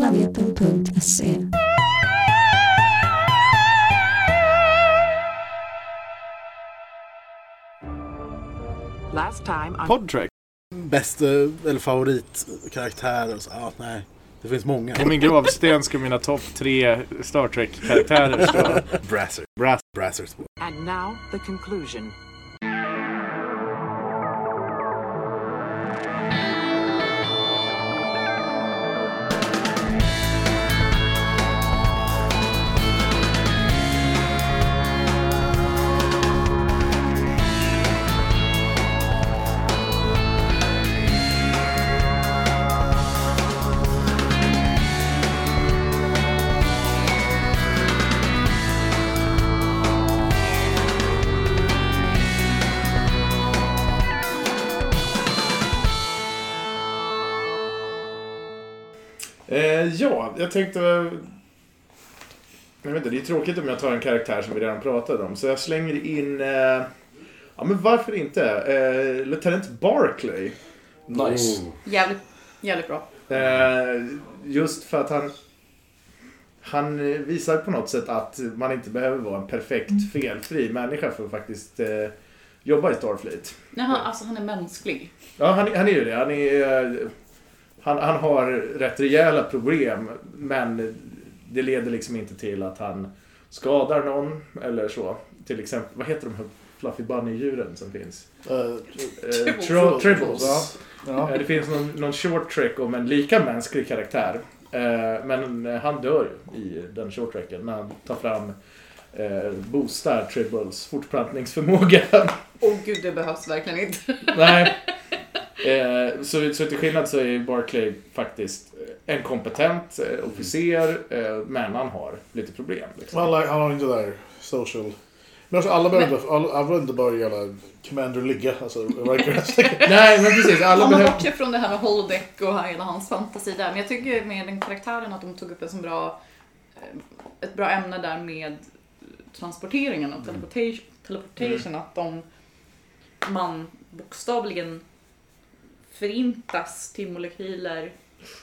planeten.se. Last time on Podtrack. Bästa eller favoritkaraktär och så. Ja, nej. Det finns många. På min gravsten ska mina topp tre Star Trek-karaktärer stå. Brasser. Brass. Brassers. and now the conclusion. Jag tänkte... Jag vet inte, det är tråkigt om jag tar en karaktär som vi redan pratade om. Så jag slänger in... Eh, ja, men varför inte? Eh, Lieutenant Barclay. Nice. Jävligt, jävligt bra. Eh, just för att han... Han visar på något sätt att man inte behöver vara en perfekt felfri människa för att faktiskt eh, jobba i Starfleet. Nej, han, alltså han är mänsklig. Ja, han, han är ju det. Han, är, eh, han, han har rätt rejäla problem, men det leder liksom inte till att han skadar någon eller så. Till exempel, vad heter de här fluffy bunny-djuren som finns? Uh, Eh, Tribbles. Tribbles, ja. ja. Eh, Det finns någon, någon short track om en lika mänsklig karaktär. Eh, Men eh, han dör ju i den short tracken när han tar fram eh, boostar Tribbles fortplantningsförmåga. Åh gud, det behövs verkligen inte. Nej. Eh, så, så till skillnad så är Barclay faktiskt en kompetent eh, officer, eh, men han har lite problem. Liksom. Han, han har inte det där social... Men också alla behöver inte, alla, alla behöver inte bara göra Commander ligga. Alltså. Nej, men precis. Alla Om man behöver... bortser från det här med holodeck och hela hans fantasi där. Men jag tycker med den karaktären att de tog upp en så bra, eh, ett bra ämne där med transporteringen och teleportation. teleportation Att de, man bokstavligen förintas till molekyler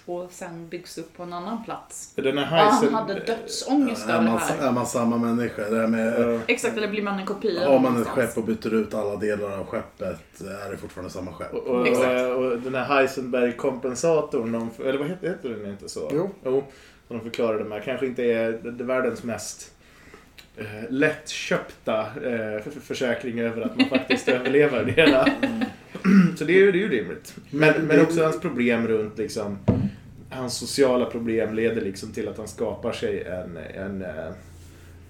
och sen byggs upp på en annan plats. Den här Ja, han hade dödsångest över det här. är man samma människa? Det här med, Exakt, eller blir man en kopia? har man ett någonstans? skepp och byter ut alla delar av skeppet är det fortfarande samma skepp. Och, och, och, och den här Heisenberg-kompensatorn, eller vad heter, heter den inte så? Jo. jo som de förklarade med, kanske inte är världens mest eh, lättköpta eh, för- försäkring över att man faktiskt överlever det hela. Så det är ju, det är ju rimligt. Men, men också hans problem runt liksom, hans sociala problem leder liksom till att han skapar sig en, en eh,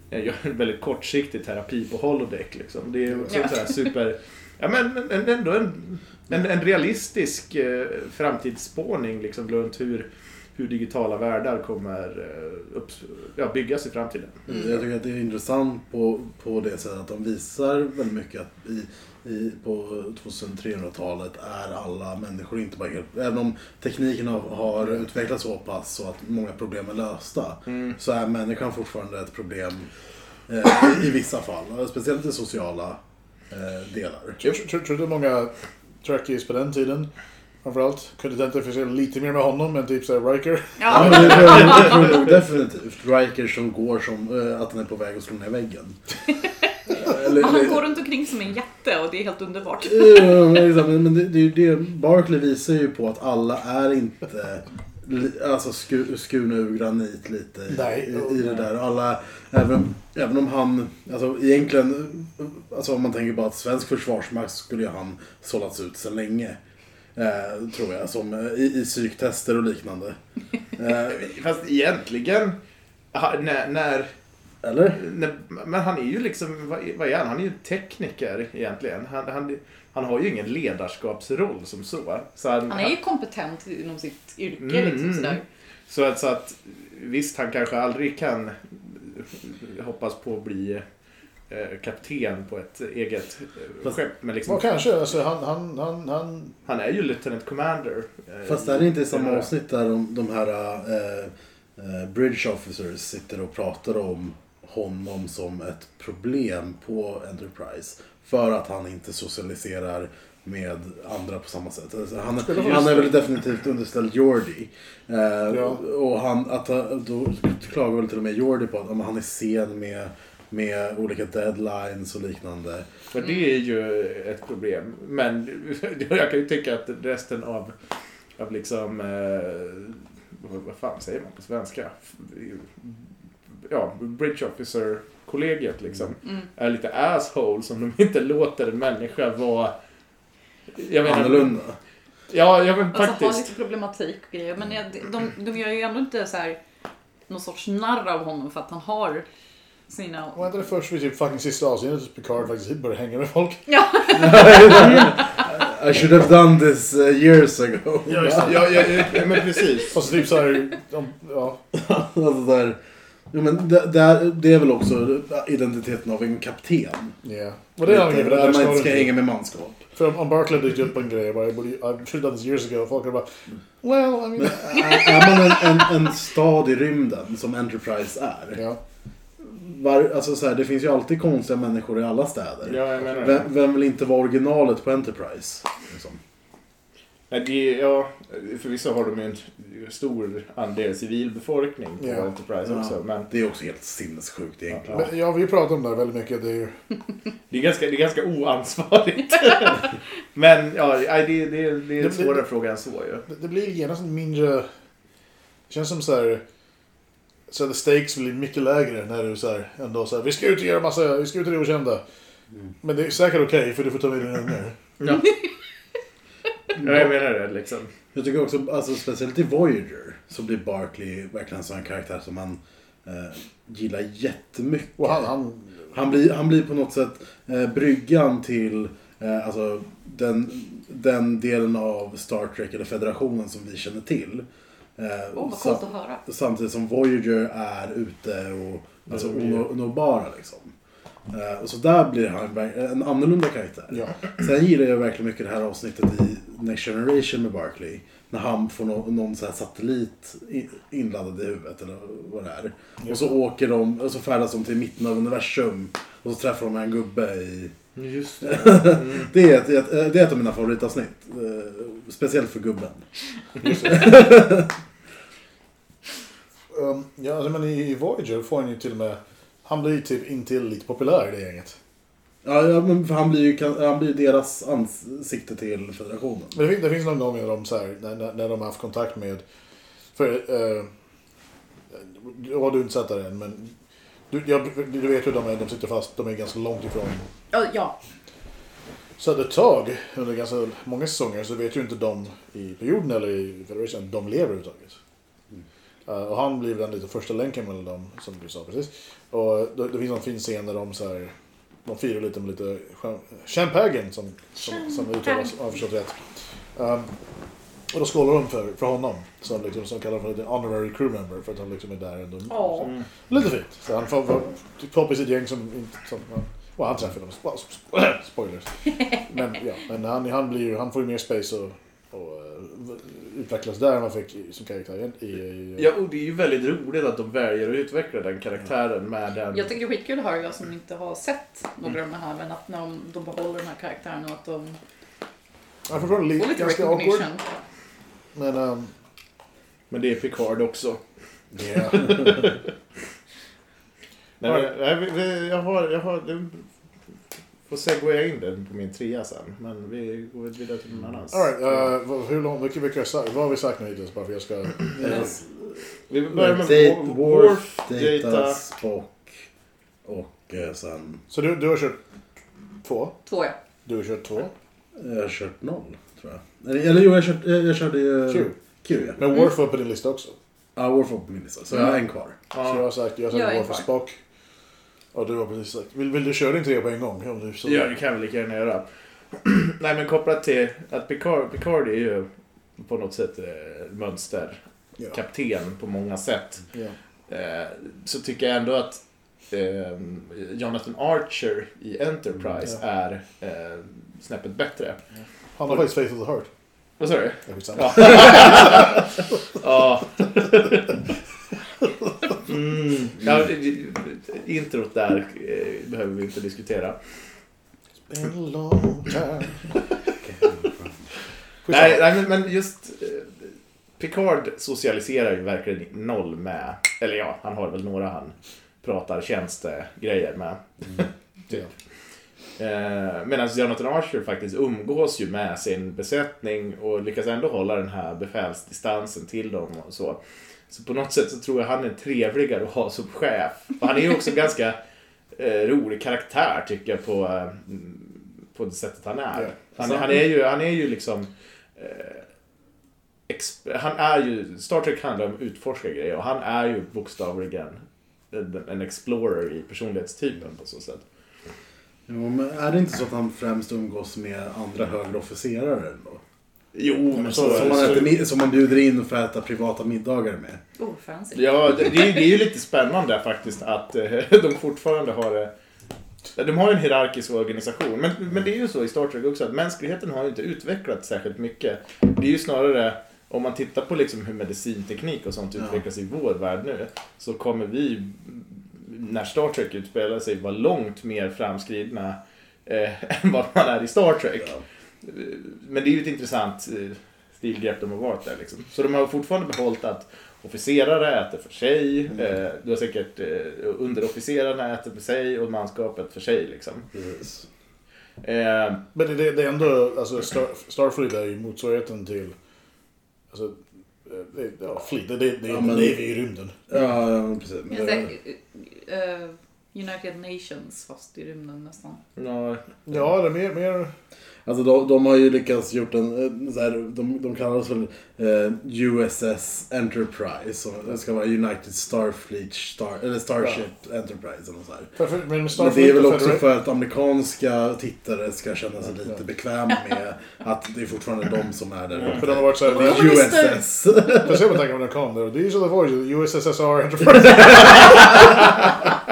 en väldigt kortsiktig terapi på holodeck. Liksom. Det är också Ja. så här super... Ja, men men- men ändå en, en, en realistisk eh, framtidsspåning liksom, runt hur, hur digitala världar kommer eh, upp, ja, byggas i framtiden. Mm. Jag tycker att det är intressant på, på det sättet att de visar väldigt mycket att i, i, på 2300-talet är alla människor inte bara helt... Även om tekniken har, har utvecklats så pass så att många problem är lösta så är människan fortfarande ett problem eh, i, i vissa fall. Speciellt i sociala eh, delar. Jag tror, tror, tror att många Trekkies på den tiden framförallt kunde identifiera lite mer med honom än typ såhär Riker. Ja, Ja, men det tror jag, definitivt. Riker som går som eh, att han är på väg att slå ner väggen. Eller, han går runt omkring som en jätte och det är helt underbart. Ja, men exakt, men det, det, det, Barkley visar ju på att alla är inte alltså sku, skurna ur granit lite i, Nej. i, i det där. Alla, även, även om han, alltså egentligen, alltså om man tänker på att svensk försvarsmakt skulle ju han sållats ut sedan länge. Eh, tror jag, som eh, i, i psyktester och liknande. Eh, Fast egentligen, när, när, eller? när, men han är ju liksom, vad, vad är han? Han är ju tekniker egentligen. Han, han, han har ju ingen ledarskapsroll som så. så Han är ju kompetent inom sitt yrke Mm, liksom mm. sådär. Så att, så att visst, han kanske aldrig kan hoppas på att bli eh, kapten på ett eget eh, Fast- skepp. Men liksom, Ja, kanske. Alltså, han, han, han, han... han är ju lieutenant commander. eh, Fast är det inte i samma avsnitt där de, de här eh, bridge officers sitter och pratar om honom som ett problem på Enterprise. För att han inte socialiserar med andra på samma sätt. Alltså, han, han är väl definitivt underställd Jordi. Eh, Ja. Och han, att, han- då klagar väl till och med Jordi på att han är sen med, med olika deadlines och liknande. För det är ju ett problem. Men jag kan ju tycka att resten av, av liksom, eh, vad fan säger man på svenska? Ja, Bridge Officer-kollegiet liksom. Mm. Är lite asshole som de inte låter en människa vara... Jag menar, Annorlunda. Ja, ja men Alltså ha faktiskt. lite problematik och grejer. Men jag- de, de gör ju ändå inte så här någon sorts narr av honom för att han har sina... Var inte det först vid typ fucking sista avsnittet att Picard faktiskt började hänga med folk? Ja, I should have done this uh, years ago. Ja, just det. ja, ja, ja, men precis. Fast typ såhär, de, ja. alltså där, ja, men det, det, är, det är väl också identiteten av en kapten. Yeah. Vad det är Att det man där inte ska hänga med manskap. För om, om Barclay dyker upp på en grej och bara, I borde- I should have done this years ago. Folk är bara, well, I mean... Men är man en, en, en stad i rymden som Enterprise är. Ja. Var, alltså så här, det finns ju alltid konstiga människor i alla städer. Ja. Vem, vem vill inte vara originalet på Enterprise? Liksom. Nej, det, ja, förvisso har de ju en stor andel civilbefolkning på Ja. Enterprise Ja. också. Men Det är också helt sinnessjukt egentligen. Ja. Ja, vi pratar om det här väldigt mycket. Det är ju... det är ganska, det är ganska oansvarigt. men ja, det, det, det är en svårare fråga än så ju. Det, det blir genast en mindre... Det känns som så här... Så the stakes blir mycket lägre när du så här, ändå så här, vi ska ut och göra massa, vi ska ut i det okända. Men det är säkert okej för du får ta med dina ungar. Ja. ja, jag menar det liksom. Jag tycker också, alltså, speciellt i Voyager, så blir Barkley verkligen en sån karaktär som man eh, gillar jättemycket. Och han, han Han blir, han blir på något sätt eh, bryggan till eh, alltså, den, den delen av Star Trek eller federationen som vi känner till. Eh, Åh, vad sa- coolt att höra. Samtidigt som Voyager är ute och alltså, onåbara liksom. Eh, och så där blir han en annorlunda karaktär. ja. Sen gillar jag verkligen mycket det här avsnittet i Next Generation med Barkley. När han får nå- någon så här satellit inladdad i huvudet eller vad det är. Och så åker de, och så färdas de till mitten av universum. Och så träffar de en gubbe i... Just det. Det är ett, ett, det är ett av mina favoritavsnitt. Eh, Speciellt för gubben. Um, ja, men i, i Voyager får han ju till och med... Han blir typ intill lite populär i det gänget. Ja, men för han blir ju han blir ju deras ansikte till federationen. Men det, finns, det finns någon gång när de, så här, när, när, de har haft kontakt med... För... Du har du inte sett det än, men... Du, ja, du vet hur de är, de sitter fast, de är ganska långt ifrån. Ja. Så ett tag, under ganska många säsonger, så vet ju inte de i på jorden eller i Federation att de lever överhuvudtaget. Uh, och han blir den lite första länken mellan dem, som du sa precis. Och det, det finns någon fin scen där de så här, de firar lite med lite cham- champagne som, som, som uttalas, om jag förstått rätt. Um, och då skålar de för, för honom, som, liksom, som kallar för lite honorary crew member, för att han liksom är där ändå. Mm. Lite fint. Så han får får i sitt gäng som inte... Som, och han träffar dem. Spo- sp- Spoilers. Men, ja, men han, han, blir han får ju mer space och, och utvecklas där än vad han fick som karaktär i... i Ja, och det är ju väldigt roligt att de väljer att utveckla den karaktären med den... Jag tycker det är skitkul att höra jag som inte har sett några av de här, men att när de, de behåller den här karaktären och att de han får lite, får lite ganska awkward. Men... Um, Men det är Picard också. yeah. Nej, vi- jag har... Jag har får segwaya in den på min trea sen. Men vi går vidare till någon annan. All right, uh, vad- hur långt, mycket, mycket har sagt? Vad har vi sagt nu hittills? Bara för jag ska... Eh, Vi börjar med Date, Worf, Data. Spock och eh, sen... Så du, du har kört två? Två ja. Du har kört två? Jag har kört noll, tror jag. Eller, eller jo, jag, kört, jag, jag körde ju... Q. Q, ja. Men Worf var på din lista också. Ja, Worf var på min lista. Så jag har en kvar. Så jag har sagt, jag har sagt är Worf och kvar. Spock. Och du har precis sagt... Vill, vill du köra din tre på en gång? Om du, så... Ja, det kan vi lika gärna göra. Nej, men kopplat till att Picard, Picard är ju på något sätt eh, mönster. Ja. På många sätt. Ja. Eh, så tycker jag ändå att eh, Jonathan Archer i Enterprise Ja. är eh, snäppet bättre. Han har faktiskt Faith of the Heart. Vad sa du? Det. Ja. ja. Mm. ja. Introt där eh, behöver vi inte diskutera. Been a long time. Nej, nej men, men just eh, Picard socialiserar ju verkligen noll med, eller ja, han har väl några han pratar tjänstegrejer med. typ. Eh, Medan Jonathan Archer faktiskt umgås ju med sin besättning och lyckas ändå hålla den här befälsdistansen till dem och så. Så på något sätt så tror jag han är trevligare att ha som chef. Och han är ju också ganska eh, rolig karaktär tycker jag på, eh, på det sättet han är. Ja. Han, han, är, ju, han är ju liksom eh, han är ju, Star Trek handlar om att utforska grejer och han är ju bokstavligen en, en explorer i personlighetstypen på så sätt. Jo, men är det inte så att han främst umgås med andra högre officerare då? Jo, men så, Som man, äter, som man bjuder in för att äta privata middagar med. Oh, fancy. Ja, det, det, är, ju- det är ju lite spännande faktiskt att eh, de fortfarande har det. De har ju en hierarkisk organisation, men, men det är ju så i Star Trek också att mänskligheten har ju inte utvecklats särskilt mycket. Det är ju snarare, om man tittar på liksom hur medicinteknik och sånt Ja. utvecklas i vår värld nu, så kommer vi, när Star Trek utspelar sig, vara långt mer framskridna eh, än vad man är i Star Trek. Ja. Men det är ju ett intressant eh, stilgrepp de har varit där liksom. Så de har fortfarande behållit att officerare äter för sig, eh, du har säkert eh, underofficerarna äter för sig och manskapet för sig liksom. Precis. Eh, Men det, det, det är ändå, alltså Star, Starfleet är ju motsvarigheten till, alltså, det, ja, Fleet, det, det, det, Ja, är men- Navy i rymden. Ja, ja, precis. Säger, eh, United Nations fast i rymden nästan. ja, Ja, det är mer, mer Alltså de, de har ju lyckats gjort en, eh, så här, de, de kallar oss väl eh, USS Enterprise. Och det ska vara United Starfleet Star, eller Starship Enterprise eller så här. för, men Men det är väl också för att amerikanska tittare ska känna sig lite bekväma med att det är fortfarande de som är där För de har varit såhär, Ja. det USS. är se på tanken när de kom där. These are the voyages, USSR Enterprise.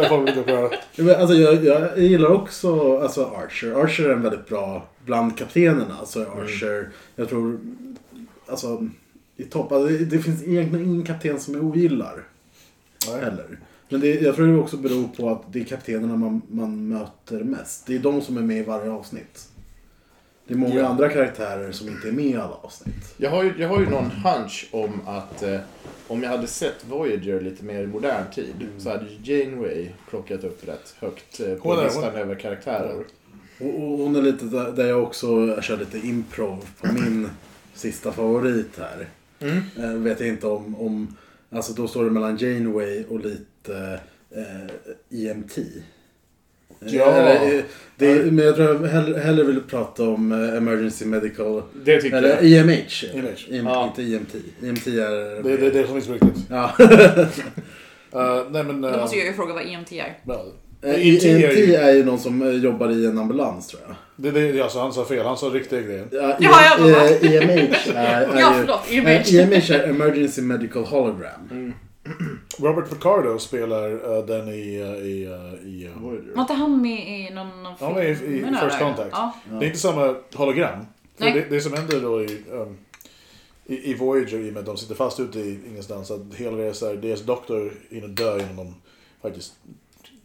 Där får vi. Ja, men Alltså, jag, jag gillar också alltså Archer. Archer är en väldigt bra, bland kaptenerna så är Archer, jag tror, alltså i topp. Alltså, det, det finns egentligen ingen kapten som jag ogillar Nej. heller. Men det, jag tror det också beror på att det är kaptenerna man, man möter mest. Det är de som är med i varje avsnitt. Det är många Ja. andra karaktärer som inte är med i alla avsnitt. jag, har ju, jag har ju någon hunch om att eh, om jag hade sett Voyager lite mer i modern tid så hade ju Janeway plockat upp rätt högt eh, på listan över karaktärer. Och, och hon är lite där, där jag också kör lite improv på min sista favorit här. Mm. Eh, vet jag inte om, om, alltså då står det mellan Janeway och lite eh, EMT. Eh, Ja. Eller, eh, det, men jag tror jag hellre, hellre vill prata om eh, Emergency Medical, Det tycker eller jag. EMH. EMH. EM, Ja. Inte EMT. EMT är... Det är det, det som finns på riktigt. Ja. Uh, nej men... Då Uh, måste jag ju fråga vad EMT är. ja, Eh, EMT är ju- är ju någon som eh, jobbar i en ambulans tror jag. det, det, alltså, han sa fel, han sa riktiga grejen. Ja, Ja, eh, EMH är, är Ja, ju... förlåt. eh, EMH. EMH är Emergency Medical Hologram. Robert Picardo spelar uh, den i... uh, i, uh, i uh, Voyager. Var inte han med i någon av Han var i- i First där? Contact. Ja. Det är inte samma hologram. För det, det som händer då i, um, i, i Voyager, i och med att de sitter fast ute i ingenstans, att hela deras, här- deras doktor hinner dö innan de faktiskt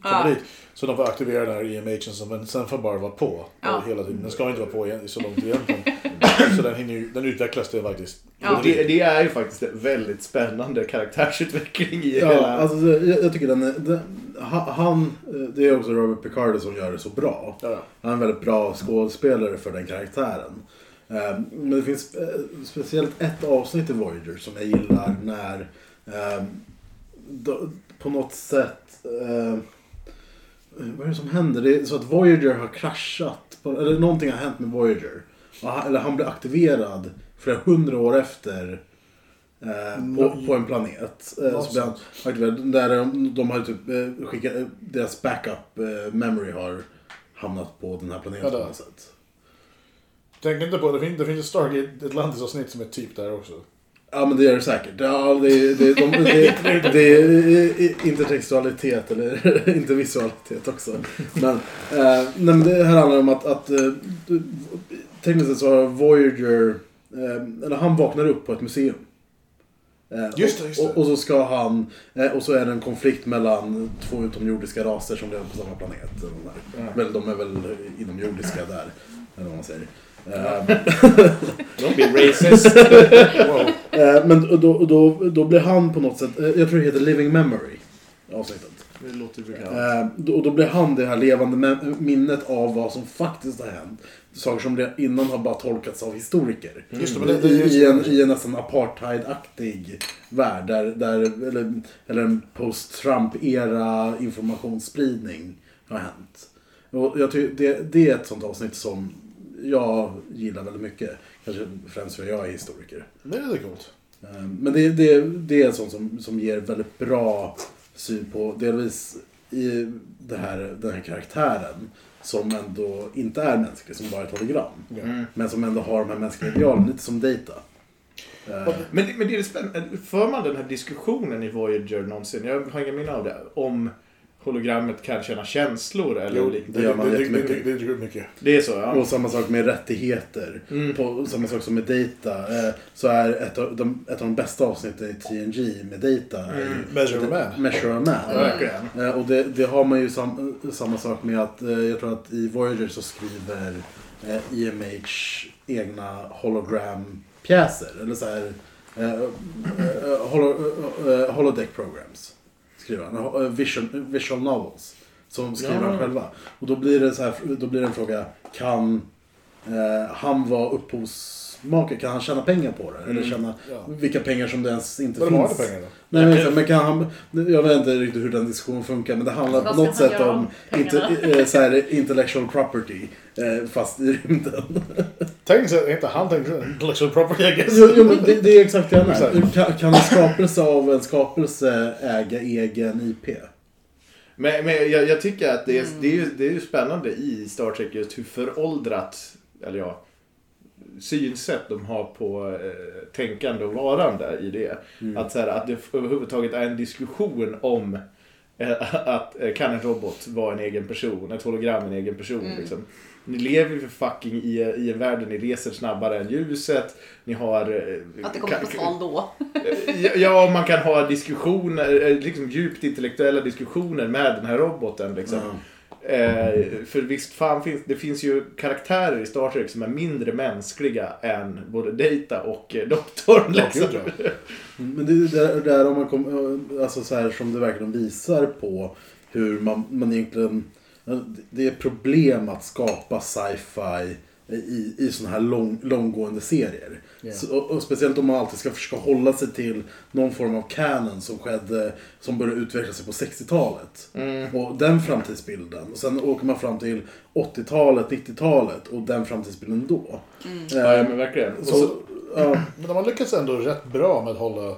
kommer Ja. dit. Så de får aktivera den här EMHen som men sen får bara vara på Ja. hela tiden. Den ska inte vara på igen, så långt egentligen. så den, hinner ju, den utvecklas till faktiskt. Ja. Det, det är ju faktiskt en väldigt spännande karaktärsutveckling i Ja, hela... alltså det- jag, jag tycker den, är- den ha- han, det är också Robert Picardo som gör det så bra. Ja. Han är en väldigt bra skådespelare för den karaktären. Eh, Men det finns eh, speciellt ett avsnitt i Voyager som jag gillar när eh, då- på något sätt eh, vad är det som händer? Det är så att Voyager har kraschat. På, eller någonting har hänt med Voyager. Eller han blir aktiverad flera hundra år efter eh, på, på en planet. Eh, så blir han aktiverad. Där de, de har typ eh, skickat, eh, deras backup eh, memory har hamnat på den här planeten Ja, det- på något sätt. Tänk inte på det, finns, det finns ett Stargate Atlantis-avsnitt som är typ där också. Ja men det är det säkert. Ja, det, det, de, det, det är intertextualitet eller intervisualitet också. Men, eh, nej, men det här handlar om att, att tekniskt sett så har Voyager, eh, eller han vaknar upp på ett museum. Eh, Just det, just det. Och, och så ska han, eh, och så är det en konflikt mellan två utomjordiska raser som lever på samma planet. eller är. Väl, de är väl inomjordiska där, eller vad man säger. Eh, Don't be racist. Wow. eh, men då, då, då blir han på något sätt, eh, jag tror det heter Living Memory, avsnittet. Det låter bekant. Eh, då, då blir han det här levande minnet av vad som faktiskt har hänt. Saker som innan har bara tolkats av historiker. Just det, men det, det, I, en, I en nästan apartheidaktig värld. Där, där, eller, eller en post-Trump-era informationsspridning har hänt. Och jag tycker det, det är ett sånt avsnitt som jag gillar väldigt mycket. Kanske främst för att jag är historiker. det är coolt. Eh, Men det, det, det är sånt som, som ger väldigt bra syn på delvis i det här, den här karaktären som ändå inte är mänsklig, som bara är ett hologram. Mm. Men som ändå har de här mänskliga idealen, lite som Data. Eh, Men, men det är spännande. För man den här diskussionen i Voyager någonsin, jag har inga minnen av det, om hologrammet kan känna känslor eller Jo, liknande. det gör man det, jättemycket. det, det, det, det, mycket. Det är så ja. Och samma sak med rättigheter. Mm. På, samma sak som med Data. Eh, så är ett av, de, ett av de bästa avsnitten i TNG med Data är ju Measure of Man. Measure of Man. verkligen. Eh, Och det, det har man ju sam, samma sak med att eh, jag tror att i Voyager så skriver EMH egna hologram-pjäser. Eller så här eh, holo, eh, holodeck programs. Skriver han. Eh, Visual, visual novels. Som skriver Ja. han själva. Och då blir det så här, då blir det en fråga. Kan eh, han vara upphovsmakare? Kan han tjäna pengar på det? Eller Mm. tjäna Ja. vilka pengar som det ens inte Vad finns? har det pengar då? Nej, men, men kan han, jag vet inte riktigt hur den diskussionen funkar men det handlar Vad på något han sätt om om inte, eh, så här, intellectual property eh, fast i rymden. Tänk sig, inte han tänkte intellectual property I guess. jo, jo, men det, det är exakt det jag Exakt. menar. Kan, kan en skapelse av en skapelse äga egen IP? Men, men jag, jag tycker att det är, Mm. det, är ju, det är ju spännande i Star Trek just hur föråldrat, eller ja, synsätt de har på eh, tänkande och varande i det. Att, så här, att det överhuvudtaget är en diskussion om eh, att eh, kan en robot vara en egen person, ett hologram en egen person. Mm. Liksom. Ni lever ju för fucking i, i en värld där ni reser snabbare än ljuset. Ni har... eh, Att det kommer ka- på tal då. Ja, Ja, man kan ha diskussioner, eh, liksom djupt intellektuella diskussioner med den här roboten. Liksom. Eh, för visst fan finns det finns ju karaktärer i Star Trek som är mindre mänskliga än både Data och eh, Doktorn. Ja, Liksom. ja. Men det är där, där om man kom, alltså så här som det verkligen visar på hur man, man egentligen... Det är problem att skapa sci-fi i, i sådana här lång, långgående serier. Ja. Så, och, och speciellt om man alltid ska försöka hålla sig till någon form av canon som skedde, som började utveckla sig på 60-talet. Mm. Och den framtidsbilden. Och sen åker man fram till 80-talet, 90-talet och den framtidsbilden då. Ja, ja, men verkligen. Så, så, ja. Men de har lyckats ändå rätt bra med att hålla...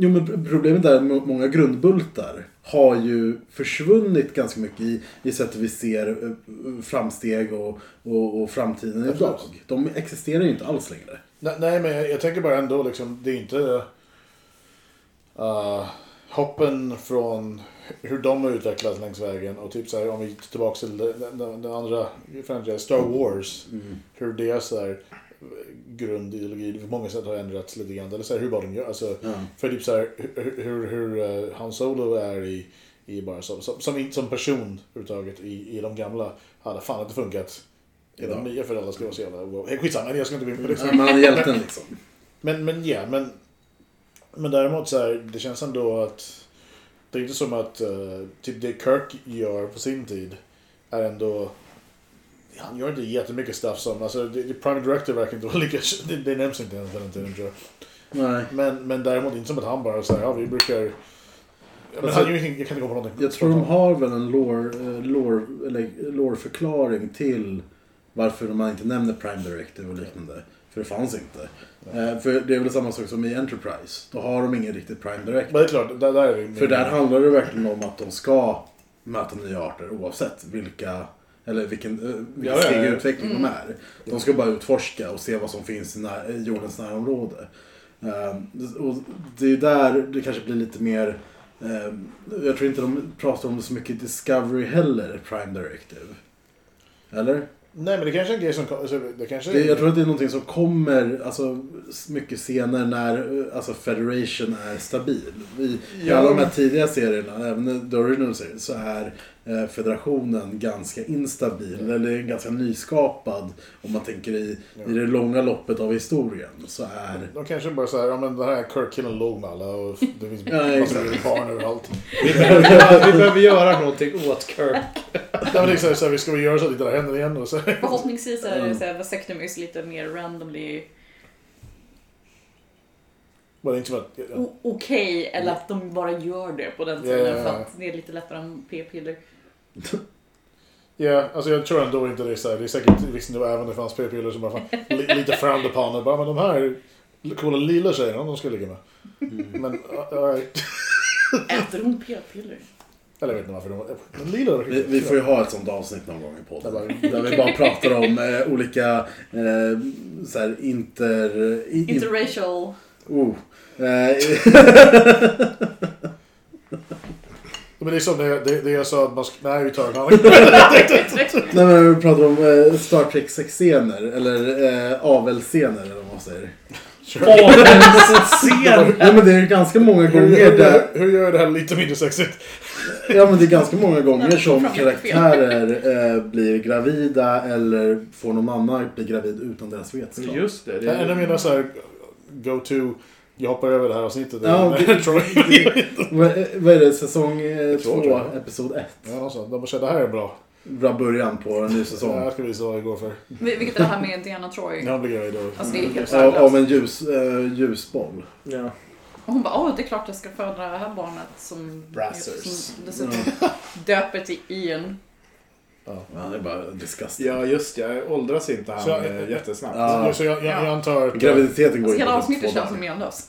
Jo men problemet är att må- många grundbultar har ju försvunnit ganska mycket i, i sättet vi ser eh, framsteg och, och, och framtiden Absolut. idag. De existerar ju inte alls längre. Nej, nej men jag, jag tänker bara ändå liksom, det är inte... Uh, hoppen från hur de har utvecklats längs vägen och typ så här om vi går tillbaka till den, den, den andra Star Wars. Hur deras så här, grundideologi på många sätt har ändrats lite grann. Eller så här, hur bara de gör. Alltså, Ja. För typ så här, hur, hur, hur eh, Han Solo är i, i bara som, som, som, som person överhuvudtaget i, i de gamla hade fan inte funkat. I de nya för alla skulle vara så jävla Skitsamma, jag ska inte gå in på det. Är hjälten liksom. Men, men ja, men, men däremot så här, det känns ändå att det är inte som att eh, typ det Kirk gör på sin tid är ändå han gör inte jättemycket stuff som, alltså Prime Director verkar inte vara lika, det, det nämns inte ens på den tiden tror jag. Nej. Men, men däremot inte som att han bara säger ja vi brukar men Alltså, han jag kan inte gå på någonting. Jag tror de har väl en lore, eh, lore, eller lore-förklaring till varför man inte nämner Prime Directive och liknande. För det fanns inte. Eh, för det är väl samma sak som i Enterprise. Då har de ingen riktigt Prime Directive. Men det är klart, där, där är det För där handlar det verkligen om att de ska möta nya arter oavsett vilka eller vilken, eh, Ja, ja, steg i ja. utveckling de är. De ska bara utforska och se vad som finns i, när, i jordens närområde. Um, och det är där det kanske blir lite mer... ehm, jag tror inte de pratar om det så mycket i Discovery heller, Prime Directive. Eller? Nej men det kanske är en grej som alltså, det kanske Det, jag tror att det är någonting som kommer alltså, mycket senare när alltså, Federation är stabil. I, I Ja. alla de här tidiga serierna, även The Original Series, så är federationen ganska instabil, eller ganska nyskapad om man tänker i, i det långa loppet av historien. Så är... De kanske bara säger, ja men den här Kirk-killen låg med alla och det finns Ja, massor barn överallt. Vi behöver, vi behöver göra någonting åt Kirk. Ja, men det är så här, vi ska väl göra så att det inte händer igen. Och så. Förhoppningsvis är Mm. det så här, vasectomies lite mer randomly inte att... Ja. okej, eller att de bara gör det på den tiden ja. för att det är lite lättare än p-piller. Ja, alltså jag tror ändå inte det är så här. Det är säkert visst nu även om det fanns p-piller som bara fan, li, lite frowned upon. Och bara, men de här coola lila tjejerna, de ska ligga med. Men, uh, all right. Äter hon p-piller? Eller jag vet inte varför de Men lila verkar Vi, vi får ju ha ett sånt avsnitt någon gång i podden. Det Där vi bara pratar om eh, olika eh, så här, inter... in- Interracial. Oh. Eh, Men det är som det, det, det jag sa att man ska... Nej, vi tar en annan. Nej men vi pratar om eh, Star Trek sexscener eller eh, avelscener eller vad man säger. Avelscen! Ja men det är ganska många gånger hur, där, hur, gör jag det här lite mindre sexigt? Ja men det är ganska många gånger som karaktärer eh, blir gravida eller får någon annan att bli gravid utan deras vetskap. Just det. det Jag menar så här, go to... Jag hoppar över det här avsnittet. Ja, Det- det- Troy. Vad vad är det? Säsong eh, Två, tror två, jag. episod ett. Ja, någonstans. De bara det här är bra. Bra början på en ny Ja, säsong. jag ska visa vad det går för. Vil- Vilket är det här med Diana Troy? När han blir gravid då. Alltså det är helt Av, av en ljus, eh, ljusboll. Ja. Och hon bara, åh det är klart jag ska föda det här barnet som, Brassers. som dessutom döper till Ian. Ja, det är bara disgusting. ja, just det. Jag åldras inte han Så- eh, jättesnabbt. Ja. Så jag, jag, jag antar att... Graviditeten går Alltså hela avsnittet känns som dagar. menlös.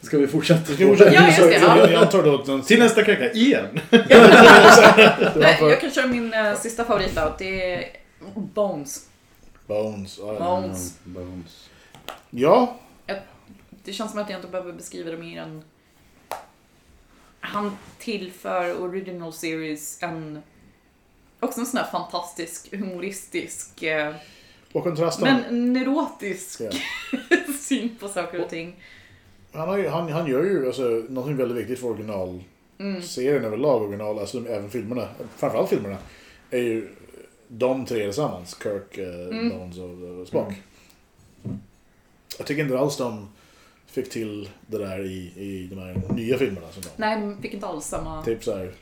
Ska vi fortsätta? Ska vi fortsätta? Ja, just det, ja. Jag antar då att den... Till nästa karaktär, igen. Nej, jag kan köra min eh, sista favorit då. Det är Bones. Bones. ja, ja. Bones. Bones. Ja, Det känns som att jag inte behöver beskriva det mer än... Han tillför original series en... Också en sån här fantastisk, humoristisk, eh, och kontrasten. men neurotisk Ja. syn på saker och ting. Han, har han, han gör ju alltså, någonting väldigt viktigt för originalserien Mm. överlag. Original, alltså även filmerna. Framförallt filmerna. Är ju de tre tillsammans. Kirk, eh, Mm. Bones och, Spock. Jag tycker inte alls de fick till det där i, i de här nya filmerna. Som de. Nej, men fick inte alls samma Typ så här.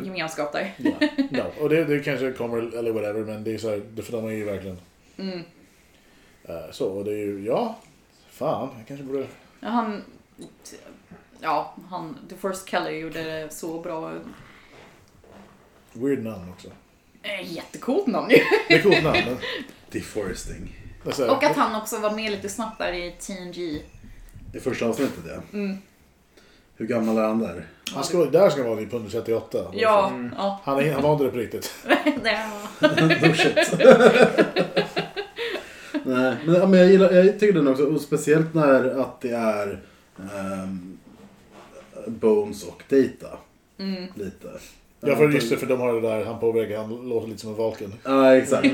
För- gemenskap där. Ja, no. Och det, det kanske kommer, eller whatever, men det är så här, det- för de är ju verkligen Mm. eh, så. Och det är ju, ja, fan, jag kanske borde... Ja, Han... Ja, han... DeForest Kelly gjorde det så bra. Weird namn också. Eh, Jättecoolt namn ju. Det är coolt namn, men... Deforesting. Och att han också var med lite snabbt där i TNG. Det första avsnittet ja. Mm. Hur gammal är han där? Han ska, där ska han vara typ 138. Ja, ja. Han, är, han var inte det på riktigt. Nej. no shit. Nej, men, men jag, gillar, jag tycker den också, och speciellt när att det är ehm, Bones och Data. Mm. Lite. Ja, för just det, för de har det där, han på väggen, han låter lite som en Vulcan. Ja, exakt.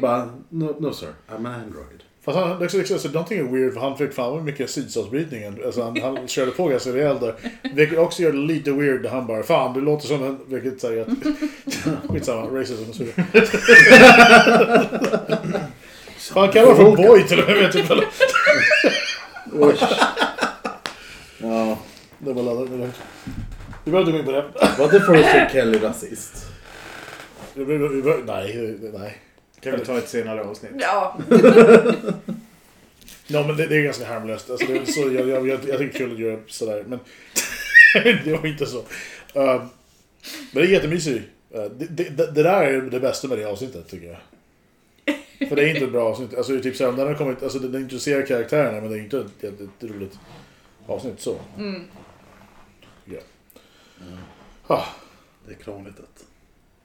Bara, no, no sir, I'm an android. Fast han, det liksom, så någonting är weird, för han fick fan vad mycket sidsalsbrytning. Alltså han, han körde på ganska rejält där. Vilket också gör det lite weird när han bara, fan du låter som en, vilket säger att... Skitsamma, racism och så vidare. Fan kallar honom för boy till och med, vet du väl? Oj. Ja. Det var laddat, det. Vi behöver inte gå in på det. Var Deforested Kelly rasist? Vi behöver, vi behöver, nej, nej. Kan vi ta ett senare avsnitt. Ja. Ja men det, det är ganska harmlöst. Alltså, det är så, jag, jag, jag, jag tycker det är kul att göra sådär. Men det var inte så. Uh, men det är jättemysigt. Uh, det, det, det där är det bästa med det avsnittet tycker jag. För det är inte ett bra avsnitt. Alltså, det är typ såhär, den har kommit, alltså, den intresserar karaktärerna men det är inte ett, ett, ett roligt avsnitt så. Mm. Ja. Ah, Det är krångligt. Att...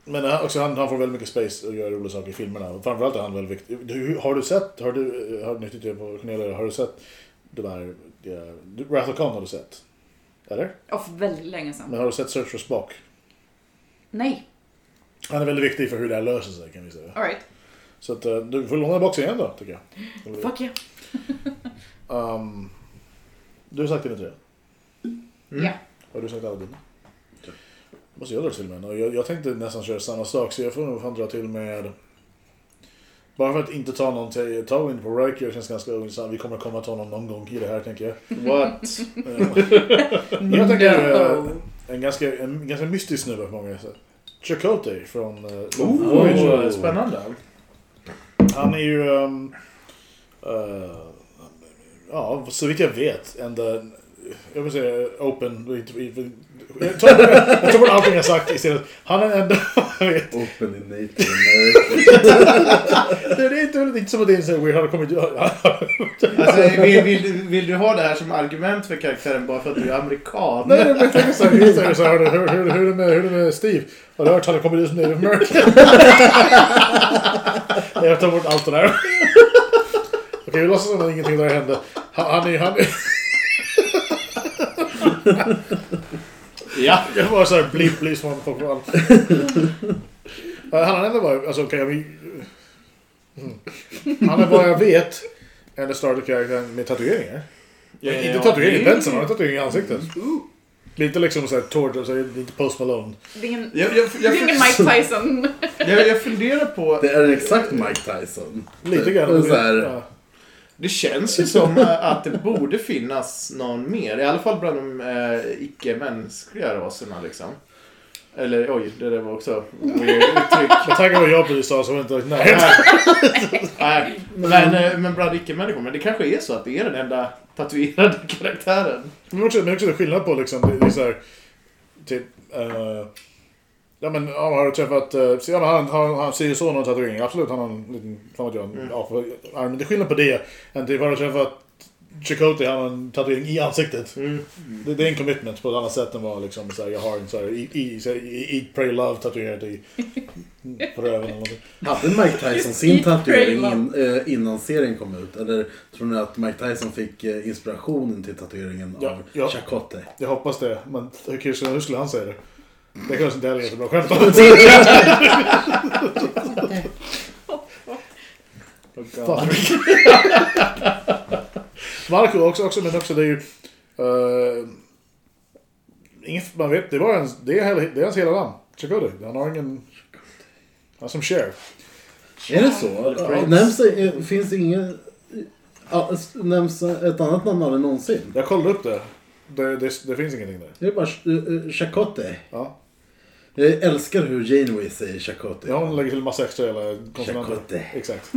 men också, han, han får väldigt mycket space att göra roliga saker i filmerna. Framförallt är han väldigt viktig. Du, har du sett, har du, har, nu tittar jag på Cornelia, har du sett de här, Wrath of Khan har du sett? Eller? Och för väldigt länge sedan. Men har du sett Search for Spock? Nej. Han är väldigt viktig för hur det här löser sig kan vi säga. Alright. Så att, uh, du får låna boxen igen då, tycker jag. Fuck yeah. Um, du har sagt dina tre. Ja. Har du sagt alla dina? Måste göra det till med. Och jag, jag tänkte nästan köra samma sak så jag får nog fan dra till med... Bara för att inte ta någon till, ta in på Riker känns ganska ointressant. Vi kommer komma ta någon någon gång i det här tänker jag. What? Eh, jag tänker eh, No. en, ganska, en ganska mystisk snubbe på många sätt. Chakotay från uh, Oh, spännande. Han är ju... Um, eh, ja, så vitt jag vet, enda... Jag vill säga open... Jag tar jag tar bort allting jag sagt istället. Han är den enda... jag vet. Open in Native America. Det är inte, det är inte som att weird. Han har kommit... Alltså, vill, vill, du- vill du ha det här som argument för karaktären bara för att du är amerikan? Nej, men jag tänker så här. Jag säger så här hur, hur, hur, är det med, hur är det med Steve? Har du hört han har kommit ut som native american? jag tar bort allt det där. Okej, vi låtsas som att ingenting där hände. Han, han är... Han är Ja. Jag var såhär blip blip som folk var allt. Han är ändå bara, alltså okej, vi... Mm. Han är vad jag vet en starter karaktären med tatueringar. Ja, inte ja. tatuering i penseln, han har tatuering i ansiktet. Lite liksom såhär Torture, så inte Post Malone. Det är ingen, Jag, jag, det är ingen jag, Mike Tyson. jag, jag funderar på... Det är exakt Mike Tyson. Lite grann. Så här, Ja. Det känns ju som äh, att det borde finnas någon mer. I alla fall bland de äh, icke-mänskliga raserna liksom. Eller oj, det där var också weird uttryck. Med tanke på vad jag precis sa så var det inte nej. Nej, men, äh, men bland icke-människor. Men det kanske är så att det är den enda tatuerade karaktären. Men också, men också skillnad på liksom, det, är såhär, typ, eh, ja men har du träffat, uh, ja, men han, han, han ser ju så någon tatuering, absolut han har en liten, fan vet jag, en ja, för. Men det är skillnad på det, än typ har du träffat Chakotay, han har en tatuering i ansiktet. Det, det är en commitment på ett annat sätt än vad liksom, så här, jag har en så här, i, i, så här, i- Eat, Pray, Love tatuerat i, på röven eller någonting. Hade Mike Tyson sin tatuering in, eh, innan serien kom ut? Eller tror ni att Mike Tyson fick eh, inspirationen till tatueringen Ja, av ja. Chakotay? Jag hoppas det, men hur skulle han säga det? Det kanske inte heller är jättebra skämt om. Fan. Marco också, också, men också det är ju... Uh, inget, man vet, det, var ens, det, är, hela, det är hans hela namn. Chakotay. Han har ingen... Han är som sheriff. Är det så? Ja, Nämns det, eh, finns det ingen... ja, Nämns ett annat namn aldrig någonsin? Jag kollade upp det. Det, det, det finns ingenting där. Det är bara Chakotay. Ja. Jag älskar hur Janeway säger Chakotay. Ja, hon lägger till massa extra hela konsonanter. Chakotay. Exakt.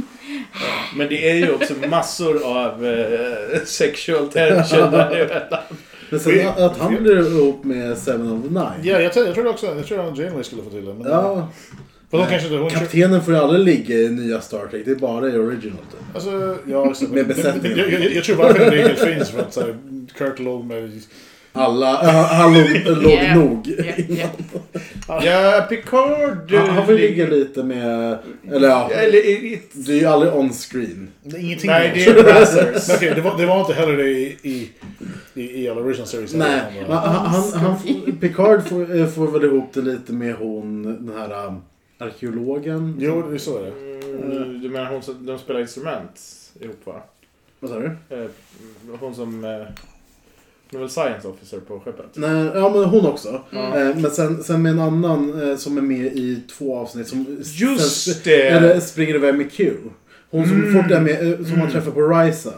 Men det är ju också massor av äh, sexual tension däremellan. Men sen att- att han blir ihop med Seven of Nine. Ja, jag, tror- jag tror också jag tror att Janeway skulle få till det. Men, Ja, För de kanske inte... Hon, kaptenen får ju aldrig ligga i nya Star Trek. Det är bara i original. Typ. Alltså, ja. Med besättningen. Jag, jag, jag tror bara att den regeln finns för att så här, Kirk låg med... Alla, han låg, låg Yeah. nog. Yeah, yeah. Ja, Picard... Han, han får ligga lite med... Eller ja, Eller, i- i- det är ju aldrig on screen. Ingenting nej, det är Brazzers. Okej, det, var, det var inte heller det i, i, i, i alla original series. Nej, Han han, han, han, Picard får, eh, får väl ihop det lite med hon, den här um, arkeologen. Jo, det är så det. Mm, Du menar hon som de spelar instrument ihop va? Vad sa du? Eh, Hon som... Hon är väl science officer på skeppet? Nej, ja men hon också. Mm. Eh, Men sen, sen med en annan eh, som är med i två avsnitt som Just sen, det! Eller springer iväg med Q. Hon som Mm. fort är med, eh, som man träffar på Risa.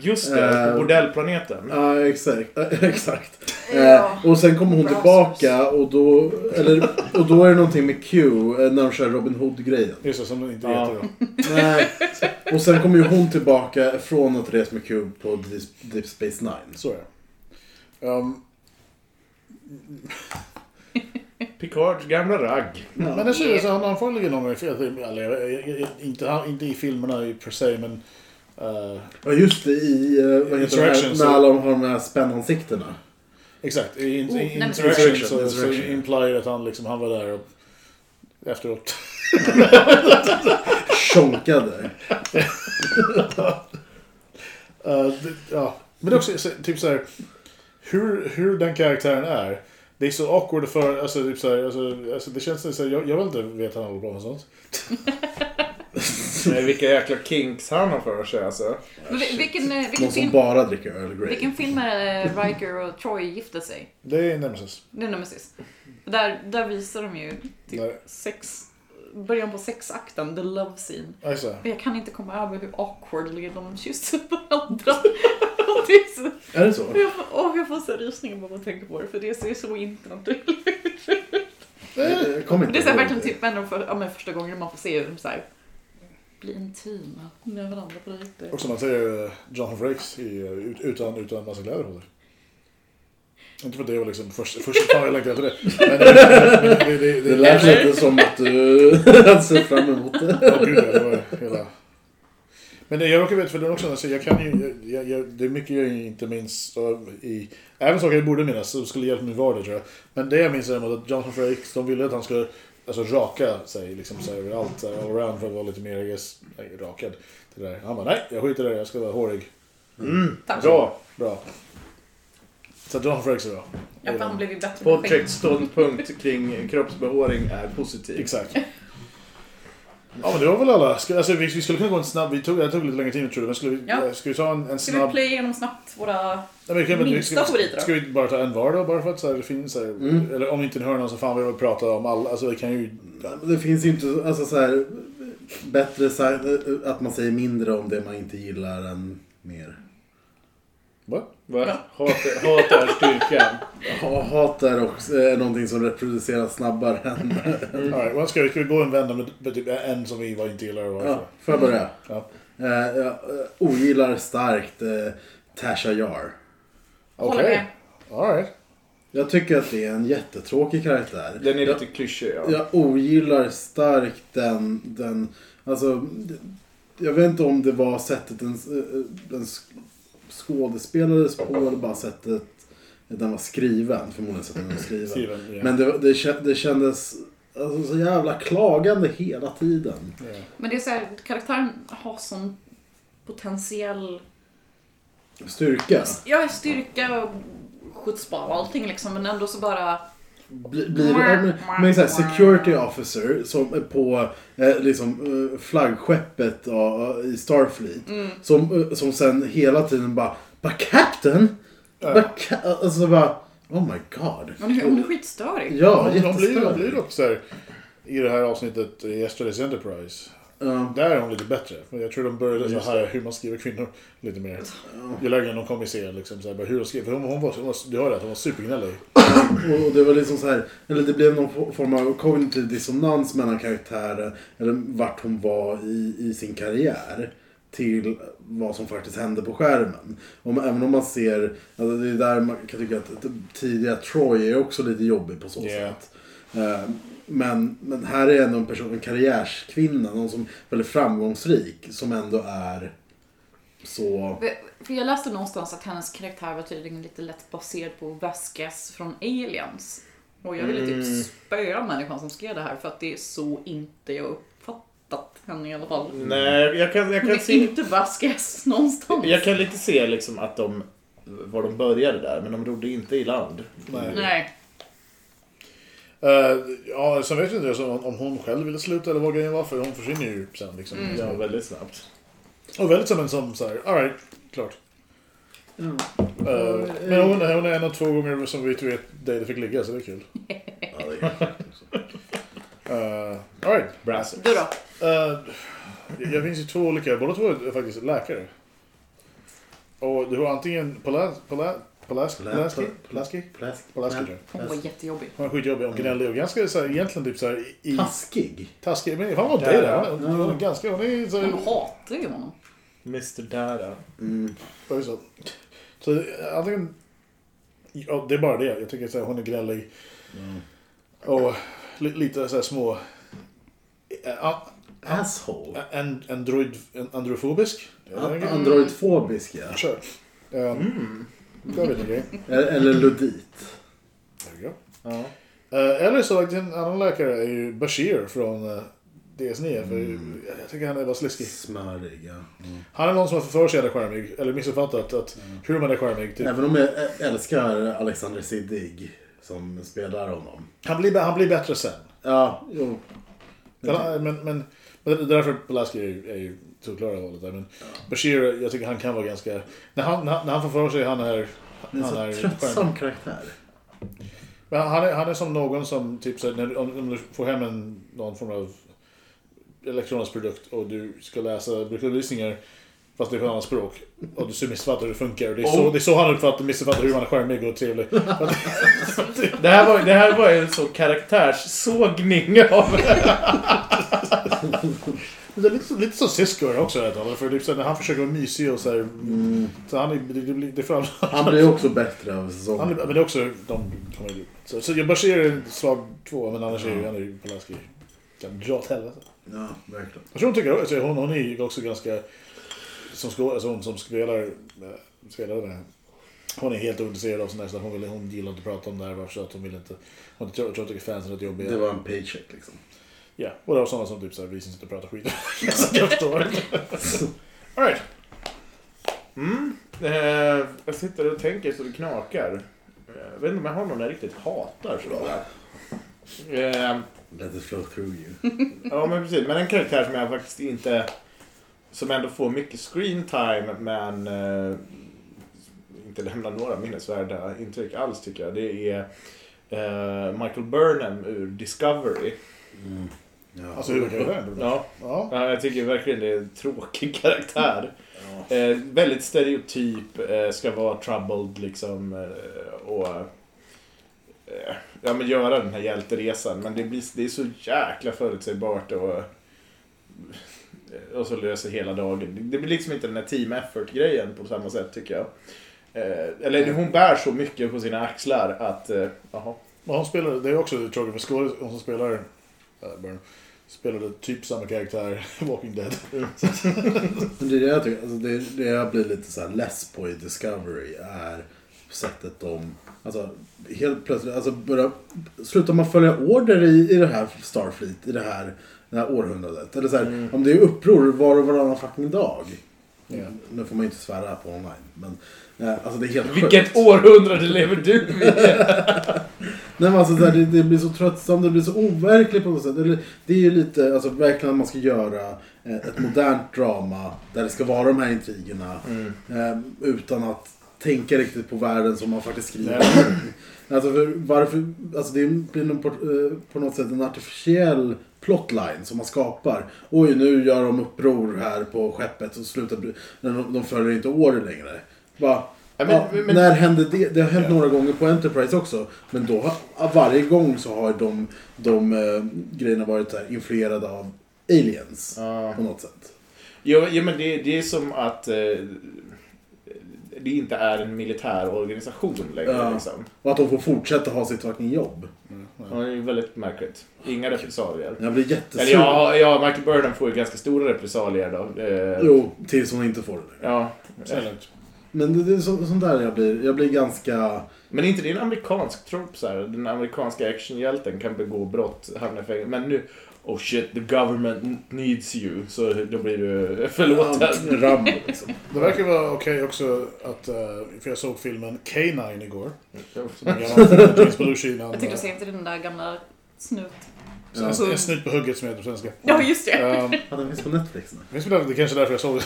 Just det, Eh, på bordellplaneten. Ja, exakt. Eh, exakt. Eh, och sen kommer hon Bra tillbaka och då, eller, och då är det någonting med Q eh, när de kör Robin Hood-grejen. Just det, som inte är Ja. jättebra. Nej. Och sen kommer ju hon tillbaka från att resa med Q på Deep, Deep Space Nine. Så är det. Um, Picards gamla ragg. Men det ser så han, han får ligga någon gång i fel film. Eller, jag- jag- jag- inte, inte i filmerna i per se, men... eh, Ja just det, i uh, vad heter det så- när alla har de här spännansiktena. exakt, i, in, Oh, i nej, men- Insurrection Insurrection, så, så implied att han, liksom, han var där och efteråt. Tjonkade. Eh, det, ja. Men det är också så- typ så här, hur, hur den karaktären är. Det är så awkward för, alltså, typ så här, alltså, alltså det känns så här, jag, jag vill inte veta han håller på med sånt. Men vilka jäkla kinks han har för sig alltså. Men vil- vilken, eh, vilken, Någon som film, bara dricker Earl Grey. vilken film är det Riker och Troy gifter sig? Det är Nemesis. Det är Nemesis. Där, där visar de ju typ Nej. sex, början på sexakten, the love scene. Och jag kan inte komma över hur awkwardly de kysser varandra. Det är så, Är det så? jag, får, åh, jag får så rysningar bara man tänker på det, för det ser så inte naturligt ut. Inte Det är så här, verkligen det. typ en av för, ja, men första gången man får se hur de så här, bli intima med varandra på riktigt. Och som man säger, eh, Jonathan Frakes eh, utan, utan massa kläder på sig. Inte för att det var liksom först, först fan jag längtade efter det. Men det, det, det, det, Det lät lite som att du hade sett fram emot det. Ja, gud det var. Men det, jag råkar veta för det också, alltså, jag kan ju, jag, jag, det är mycket jag inte minns i... Även saker jag borde minnas som skulle hjälpa mig i vardag tror jag. Men det jag minns är däremot att Jonathan Frakes, de ville att han skulle alltså, raka sig liksom så här, överallt, så här, all around för att vara lite mer guess, nej, rakad. Det där. Han bara, nej jag skiter i det, jag ska vara hårig. Tack. Bra. Bra. Så Jonathan Frakes är bra. Ja, han blev ju bättre skägg. Podchecks ståndpunkt kring kroppsbehåring är positiv. Exakt. Ja men det var väl alla. Ska, alltså, vi, vi skulle kunna gå en snabb, vi tog, jag tog lite längre tid tror jag, men skulle vi, Ja. ska vi ta en, en Ska vi snabb... play igenom snabbt våra... Nej, men vi kan, minsta ska, favoriter då? ska vi bara ta en var då? Bara för att så här, det finns så här, Mm. Eller om inte ni hör någon så fan vi vill prata om alla. Alltså vi kan ju... Det finns ju inte, alltså så här, bättre så här, att man säger mindre om det man inte gillar än mer. Va? Va? Ja. Hat, hat är styrkan. Ha- Hat är också någonting som reproduceras snabbare än... Alright, well, ska, vi, ska vi gå en vända med, med typ en som vi var inte gillar? Ja, får jag börja? Ja. Eh, jag eh, ogillar starkt eh, Tasha Yar. Håller med. Alright. Jag tycker att det är en jättetråkig karaktär. Den är lite klyschig ja. jag ogillar starkt den, den, alltså, jag vet inte om det var sättet den, eh, den sk- skådespelades på eller bara sättet den var skriven. Förmodligen sättet den var skriven. Steven, ja. Men det, det, det kändes alltså, så jävla klagande hela tiden. Ja. Men det är så här, karaktären har sån potentiell Styrka. ja, styrka och chutzpah och allting liksom, men ändå så bara... Blir, blir, men, så här, security officer som är på eh, liksom, eh, flaggskeppet ja, i Starfleet. Mm. Som, eh, som sen hela tiden bara Bara Captain? Ja. Bara, ca-" alltså bara Oh my god. Hon är, hon är skitstörig. Ja, de, de, blir, blir dock så här, i det här avsnittet i Yesterday's Enterprise. Ja. Där är hon lite bättre. Jag tror de började så här hur man skriver kvinnor lite mer. Ju längre de kom i serien liksom. Så här, hur de skrev. För hon, hon, var, hon var, du har rätt, hon var supergnällig. Och det var liksom så här, eller det blev någon for- form av kognitiv dissonans mellan karaktären, eller vart hon var i, i sin karriär, till vad som faktiskt hände på skärmen. Om, även om man ser, alltså det är där man kan tycka att att tidiga Troy är också lite jobbig på så Yeah. sätt. Eh, Men, men här är ändå en person, en karriärskvinna, någon som är väldigt framgångsrik, som ändå är så... För jag läste någonstans att hennes karaktär var tydligen lite lätt baserad på Vasquez från Aliens. Och jag ville Mm. typ spöa människan som skrev det här för att det är så inte jag uppfattat henne i alla fall. Nej, jag kan, jag kan är se... inte Vasquez någonstans. Jag kan lite se liksom att de... Var de började där, men de rodde inte i land. Nej. Nej. Uh, ja, sen vet jag inte om, hon själv ville sluta eller vad grejen var. För hon försvinner ju sen liksom. Mm. Ja, väldigt snabbt. Och väldigt som en som så här, alright, klart. Eh, men hon, hon är en av två gånger som vi vet Data fick ligga så det är kul. Ja, det är, Uh, alright. Brassers. Du då? Uh, jag finns ju två olika, båda två är faktiskt läkare. Och du har antingen Pala, Pala, Palaski, Pla- Tror jag. Hon var jättejobbig. Hon är skitjobbig och gnällig och ganska så här, egentligen typ så här i... Taskig. Taskig. Men fan vad det Där, är. ja. Hon hon är ganska, hon är så Hon här, hatar ju honom. Mr Dara. Mm. Så? Så antingen... Ja, det är bara det. Jag tycker att hon är gnällig. Och li, lite så här små... eh, a- Asshole. En, android, androfobisk? Androidfobisk ja. Kör. Um, Det vet en grej. Eller ludit. Ja. Eh, eller så en annan läkare är ju Bashir från uh, DS9. För jag tycker han är bara sliskig. Smörig ja. Mm. Han är någon som har för sig att han är charmig. Eller missuppfattat att hur man är charmig. Typ. Även om jag älskar Alexander Siddig som spelar honom. Han, blir, han blir bättre sen. Ja, jo. Men, men, men, Men det är därför Pulaski är, ju- är ju solklara valet där. Men Bashir, jag tycker han kan vara ganska... När han, när han, när han får för sig han är... Han så är tröttsam karaktär. Men han är, han är som någon som, typ så när, om, om du får hem en, någon form av elektronisk produkt och du ska läsa bruksanvisningar fast det är på ett annat språk. Och du ser missfattar hur det funkar. Det, är så, Oh. det är så han uppfattar, missuppfattar hur man är charmig och trevlig. Det här var, det här var ju en sån karaktärssågning av... Det är lite, lite som Cisco är också av För typ så när han försöker vara mysig och så här, Så han är, det, det, det Han blir också bättre av säsongen. Men det är också, de Så, så jag en slag två, men annars är ju, han är ju Pulaski. Kan dra åt helvete. Ja, verkligen. Jag tror hon tycker alltså, hon, hon är ju också ganska... Som, skå, alltså hon som spelar, spelar det. Hon är helt ointresserad av sånt där, så hon, vill, hon gillar inte att prata om det här varför att hon vill inte... Hon tror, tror tycker fansen är jobbiga. Det var en paycheck liksom. Ja, och det var sådana som typ såhär, vi som sitter och pratar skit. Så jag förstår. Alright. Mm. Eh, jag sitter och tänker så det knakar. Eh, Jag vet inte om jag har någon jag riktigt hatar sådär. Eh, Let it flow through you. ja men precis, men en karaktär som jag faktiskt inte... Som ändå får mycket screen time men eh, inte lämnar några minnesvärda intryck alls tycker jag. Det är eh, Michael Burnham ur Discovery. Mm. Ja. Alltså huvudkaraktären? Ja, Ja. Ja, jag tycker verkligen det är en tråkig karaktär. Eh, väldigt stereotyp, eh, ska vara troubled liksom. Eh, och eh, ja, men göra den här hjälteresan. Men det, blir, det är så jäkla förutsägbart och, och så löser hela dagen. Det blir liksom inte den här team effort-grejen på samma sätt tycker jag. Eh, eller hon bär så mycket på sina axlar att, eh, jaha. Men hon spelar, det är också tråkigt för hon som spelar äh, Burnham, spelade typ samma karaktär Walking Dead. Det är det jag tycker, alltså det, det jag blir lite så här less på i Discovery är sättet de, alltså helt plötsligt, alltså börja, slutar man följa order i, i det här Starfleet, i det här, det här århundradet? Eller så här, om det är uppror var och varannan fucking dag. Ja. Nu får man ju inte svära på online, men alltså det är helt Vilket sjukt. århundrade lever du i? Nej men alltså så här, det, det blir så tröttsamt, det blir så overkligt på något sätt. Eller, det är ju lite, alltså verkligen att man ska göra eh, ett modernt drama där det ska vara de här intrigerna. Eh, utan att tänka riktigt på världen som man faktiskt skriver. Alltså för, varför, alltså det blir nog på, eh, på något sätt en artificiell plotline som man skapar. Oj, nu gör de uppror här på skeppet och slutar, de, de följer inte order längre. Bara, Ja, men- ja, men- när hände det? Det har hänt några gånger på Enterprise också. Men då har, varje gång så har de, de eh, grejerna varit här, influerade av aliens. Ja. På något sätt. Jo, ja, men det, det är som att eh, det inte är en militär organisation längre. Ja. Liksom. Och att de får fortsätta ha sitt fucking jobb. Ja, det är ju väldigt märkligt. Inga repressalier. Jag blir Eller jättesur. ja, ja, Michael Burnham får ju ganska stora repressalier då. Eh, Jo, tills hon inte får det. Ja. Är det lugnt. Men det, det är så, sånt där jag blir. Jag blir ganska... Men är inte det en amerikansk trop så här? Den amerikanska actionhjälten kan begå brott, hamna i fängelse. Men nu, oh shit, the government needs you. Så då blir du förlåten. Rambo liksom. Det verkar vara okej också att, eh, för jag såg filmen K9 igår. Som en gammal James Belushi. Jag tänkte eh, säga inte den där gamla snut. En, Så- en snutt på hugget som heter på svenska. Ja, just det. Um, Ja, den finns på Netflix nu. det finns väl där- det är kanske är därför jag såg det.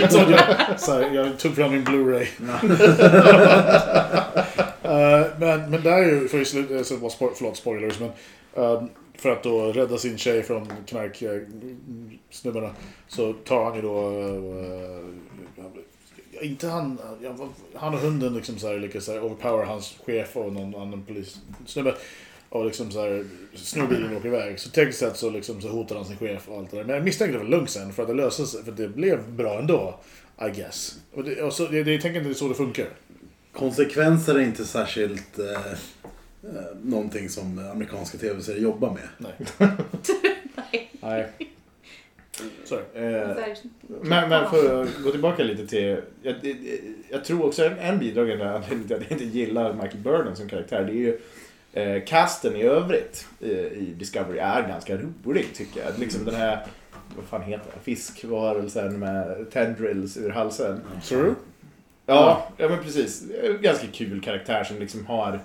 jag, så här, jag tog fram min Blu-ray. Eh, men, men där är ju, för i eh, så var spo- förlåt spoilers, men eh, för att då rädda sin tjej från knarksnubbarna så tar han ju då eh, inte han, han och hunden liksom så här, lyckas så här, overpower hans chef och någon annan polissnubbe. Och liksom så här, snor bilen och åker iväg. Så tekniskt sett så, liksom, så hotar han sin chef och allt det där. Men jag misstänker det var lugnt sen för att det löste sig. För det blev bra ändå. I guess. Och det, och så, det, det, jag tänker inte det är så det funkar. Konsekvenser är inte särskilt eh, eh, någonting som amerikanska tv-serier jobbar med. Nej. Nej. Så. Eh, Men, men för att gå tillbaka lite till... Jag, jag, jag tror också en, en bidragande anledning till att jag inte gillar Michael Burnham som karaktär det är ju eh, casten i övrigt i, i Discovery är ganska rolig tycker jag. Liksom den här, vad fan heter det, fiskvarelsen med tendrils ur halsen. Tror du? Ja, ja men precis. Ganska kul karaktär som liksom har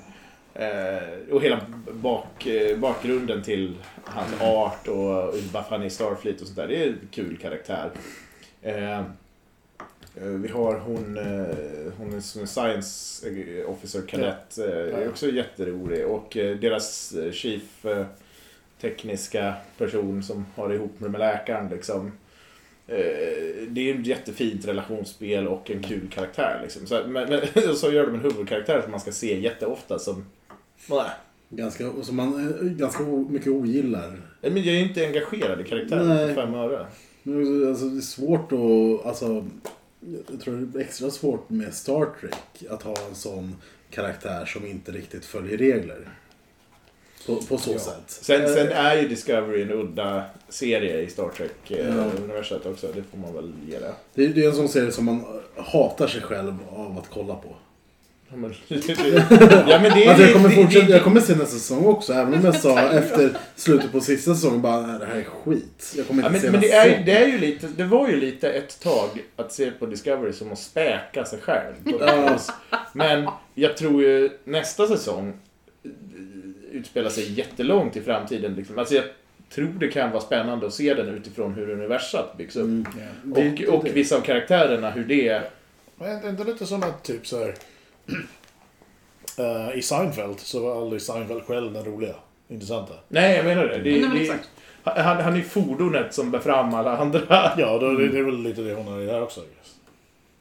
Eh, och hela bak, eh, bakgrunden till hans art och varför han är i Starfleet och sånt där. Det är en kul karaktär. Eh, vi har hon, eh, hon är som en science officer kadett. Eh, är också jätterolig. Och deras chief tekniska person som har ihop med, läkaren liksom. Det är ett jättefint relationsspel och en kul karaktär. Liksom. Så, men, men, så gör de en huvudkaraktär som man ska se jätteofta som... Nej. Ganska, som man ganska mycket ogillar. Men jag är inte engagerad i karaktären för fem öre. Alltså, det är svårt att... Alltså, jag tror det är extra svårt med Star Trek att ha en sån karaktär som inte riktigt följer regler. På, på så Ja. sätt. Sen, Eh, sen är ju Discovery en udda serie i Star Ja. Trek-universet också. Det får man väl ge det. det, är- det är en sån serie som man hatar sig själv av att kolla på. Ja men, ja, men det är Alltså jag kommer det- fortsätta, det- jag kommer se nästa säsong också. Även om jag sa efter slutet på sista säsongen bara "Nej, det här är skit. Jag kommer Ja, inte men, se men det, nästa är, det, är ju lite, det var ju lite ett tag att se på Discovery som att späka sig själv. Ja. Men jag tror ju nästa säsong utspelar sig jättelångt i framtiden. Liksom. Alltså jag tror det kan vara spännande att se den utifrån hur universat byggs upp. Mm. Och, Det- och det- vissa av karaktärerna, hur det... Men är det inte lite som att typ så här... eh, I Seinfeld så var aldrig Seinfeld själv den roliga, intressanta. Nej, jag menar det. det, det exakt. han, han är ju fordonet som bär fram alla andra. Ja, då, det, det är väl lite det hon det här också. Guess.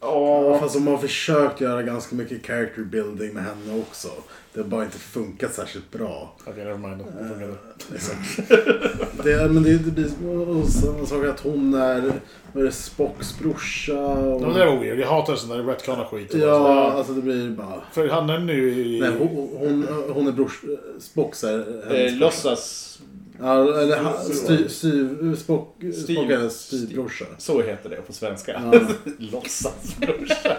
Ja, fast de har försökt göra ganska mycket character building med henne också. Det har bara inte funkat särskilt bra. Okej, never mind. Det funkar inte. Exakt. det, men det, det blir och samma sak att hon är, vad är det, Spocks brorsa. Och, Ja, det var weird. Jag hatar sån där retconna skit. ja, alltså det blir bara... För han nämner ju i... Nej, hon, hon, hon är brors... Spocks är eh, låtsas... Ja, eller han- Spock, styvbrorsa. Så heter det på svenska. Ja. Låtsasbrorsa.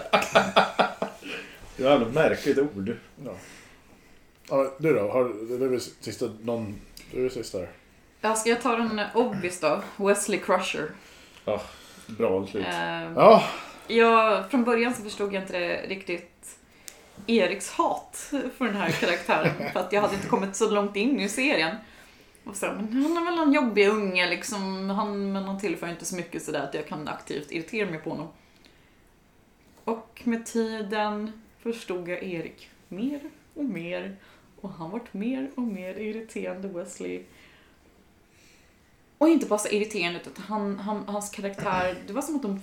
Ett märkligt ord. Ja. Ja, du då? Har, det är väl sista... Någon... Det är väl sista här. Ja, ska jag ta den obvious då? Wesley Crusher. Ja, bra slut. Eh, Ja, Ja, från början så förstod jag inte det riktigt Eriks hat för den här karaktären. för att jag hade inte kommit så långt in i serien. Och så, men han är väl en jobbig unge liksom. Han, men han tillför inte så mycket sådär att jag kan aktivt irritera mig på honom. Och med tiden förstod jag Erik mer och mer. Och han vart mer och mer irriterande Wesley. Och inte bara så irriterande utan han, han, hans karaktär, det var som att de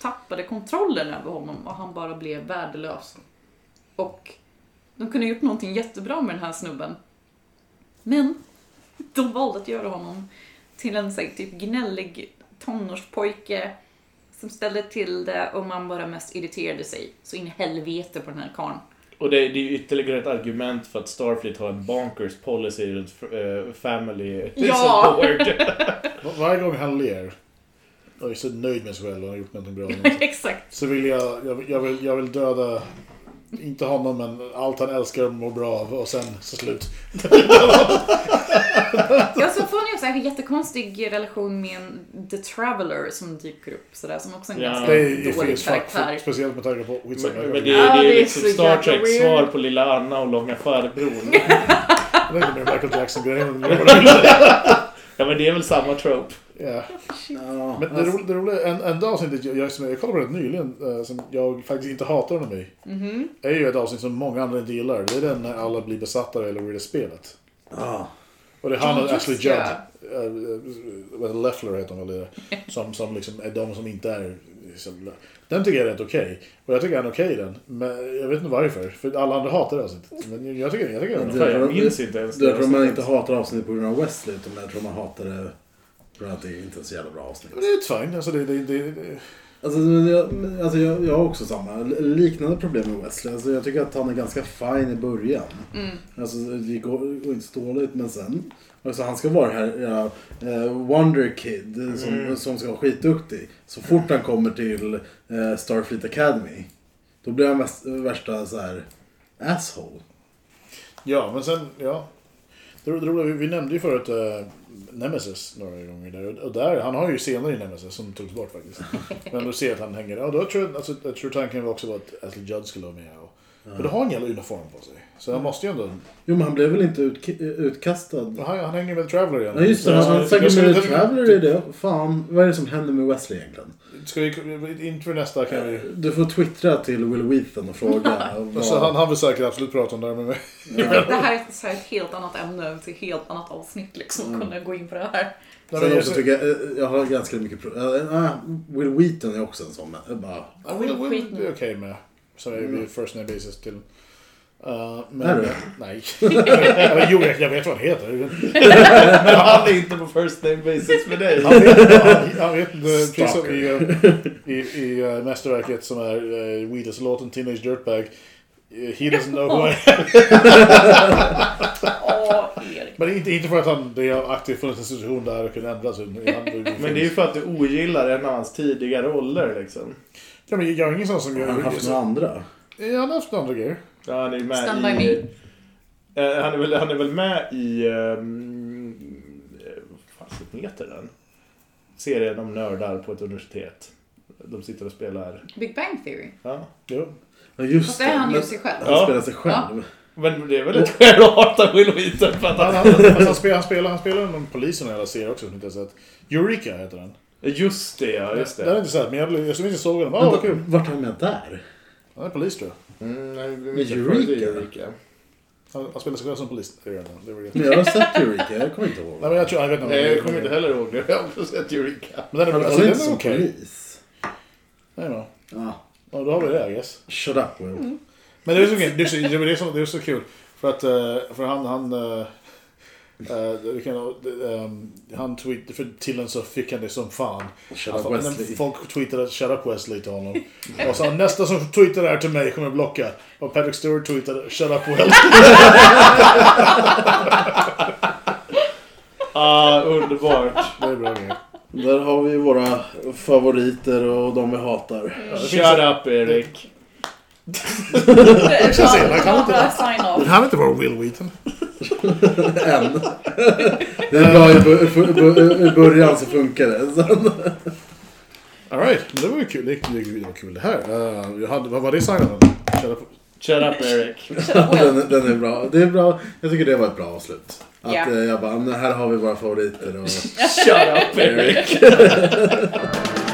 tappade kontrollen över honom och han bara blev värdelös. Och de kunde ha gjort någonting jättebra med den här snubben. Men de valde att göra honom till en så här, typ gnällig tonårspojke som ställde till det och man bara mest irriterade sig så in i helvete på den här karln. Och det, det är ju ytterligare ett argument för att Starfleet har en bonkers policy runt eh, family Ja. support. var- varje gång han ler och är så nöjd med sig själv och har gjort någonting bra. Exakt. Så vill jag, jag, jag, vill, jag vill döda, inte honom men allt han älskar och mår bra av och sen så slut. Ja, så får ni också en jättekonstig relation med en The Traveller som dyker upp sådär, som också är en Ja. ganska Det är dålig karaktär. speciellt med tanke på skitsamma. Men, men det, det är det ju är liksom Star Trek svar på Lilla Anna och Långa farbrorn. inte mer Michael Jackson-grejen. ja men det är väl samma trope. Ja. Ja, Men det roliga, det roliga en, enda avsnittet jag, jag, som jag kollade på rätt nyligen, eh, som jag faktiskt inte hatar honom i, Mhm. är ju ett avsnitt som många andra inte gillar. Det är den när alla blir besatta av eller det spelet. ja. Och det är han och Ashley Judd, det. äh, vad heter det, Leffler heter de väl det, som, som liksom är de som inte är... Liksom, den tycker jag är rätt okej. Och jag tycker han är okej i den. Men jag vet inte varför. För alla andra hatar det avsnittet. Men jag tycker, jag tycker den är Det- bra. Jag minns inte ens Jag tror man inte hatar avsnittet på grund av Wesley utan jag tror man hatar det för att det är inte är så jävla bra avsnitt. Men det är ett fine. Alltså det, det, det, det, Alltså, men jag, men alltså jag, jag har också samma, liknande problem med Wesley. Alltså jag tycker att han är ganska fin i början. Mm. Alltså det går, går inte så dåligt men sen. Alltså han ska vara här, ja, eh, Wonder Kid eh, som, Mm. som ska vara skitduktig. Så fort han kommer till eh, Starfleet Academy. Då blir han väst, värsta så här asshole. ja, men sen, ja. Det, det roliga, vi, vi nämnde ju förut uh, Nemesis några gånger där. Och där, han har ju scener i Nemesis som togs bort faktiskt. Men du ser att han hänger, ja då tror jag, alltså, jag tror tanken var också var att Ashley Judd skulle vara med. Och, Men då har han jävla uniform på sig. Så han måste ju ändå... Jo men han blev väl inte utk- utkastad? Han, han hänger med Traveller igen. Ja just det, han säkert ska med The Traveller i det. Fan, vad är det som händer med Wesley egentligen? Ska vi, inför nästa kan vi... Du får twittra till Will Wheaton och fråga. Alltså, han, han vill säkert absolut prata om det här med mig. Det här är ett, så här ett helt annat ämne, ett helt annat avsnitt liksom, kunna gå in på det här. Nej, men också jag, tycker jag, eh, jag har ganska mycket äh, Will Wheaton är också en sån. Bara, Ja, Will, Will är okej med. Så är vi first name basis till. Uh, men, Är du? Nej. Jo, jag, jag vet vad han heter. Men han är inte på first name basis med dig. Han vet, han, han vet eh, precis som i, eh, i, i uh, mästerverket som är uh, Weeders-låten Teenage Dirtbag. eh, He doesn't know who I am. Men inte, inte för att han, det har aktivt funnits en situation där och kunde ändras. Men det är ju för att du ogillar en av hans tidiga roller liksom. Ja, men jag är ingen sån som har han haft några andra? Ja, han har haft andra grejer. Ja, han är med Stand i... by me. Eh, han, är väl, han är väl med i... Um, vad fan heter den? Serien om nördar på ett universitet. De sitter och spelar... Big Bang Theory. Ja. Jo. Ja just Fast det är han ju sig själv. Han Ja. spelar sig själv. Men det är väl ett skäl att hata Will Wheaton för att Han, han... han, han, spelar, han, spelar, han spelar någon polis i den hela serien också som inte jag har sett. Eureka heter den. Just det, ja. Just Den har jag det. inte sett, men jag, jag inte såg den. Vad kul. Vart är han med där? Han är polis tror jag. Mm, nej, Med Eureka? Eureka. Eureka. Han, han spelar sig själv som polis. Det gör han. Det var det. Jag har sett Eureka, jag kommer inte ihåg. Nej, men jag tror... Jag vet inte. Nej, jag kommer inte heller ihåg det. Jag har också sett Eureka. Men den är, Han alltså, den är som okej. polis. Nej, no. Ja. Ja, då har vi det, I guess. Shut up Will. Men det är så, det är så, det är så, det är så kul. För att eh, för han, han, det kan, eh, han tweet, för tydligen så fick han det som fan. Shut Alltså, Wesley. Folk tweetade 'Shut up Wesley' till honom. Och så nästa som tweetar det här till mig kommer jag blocka. Och Patrick Stewart tweetade 'Shut up Will' Ah, underbart. Det är bra grejer. Där har vi våra favoriter och de vi hatar. Shut up Erik. Det ska se, man kan inte- off. Han inte vara Will Wheaton. Än. Det är bra i, början så funkar det. Alright, det var ju kul. Det, det, det var kul det här. Uh, jag hade, vad var det signen? Shut up. Shut up Erik. Den, den är bra. Det är bra. Jag tycker det var ett bra avslut. Att eh, jag bara, "Men här har vi våra favoriter och... Shut up Erik.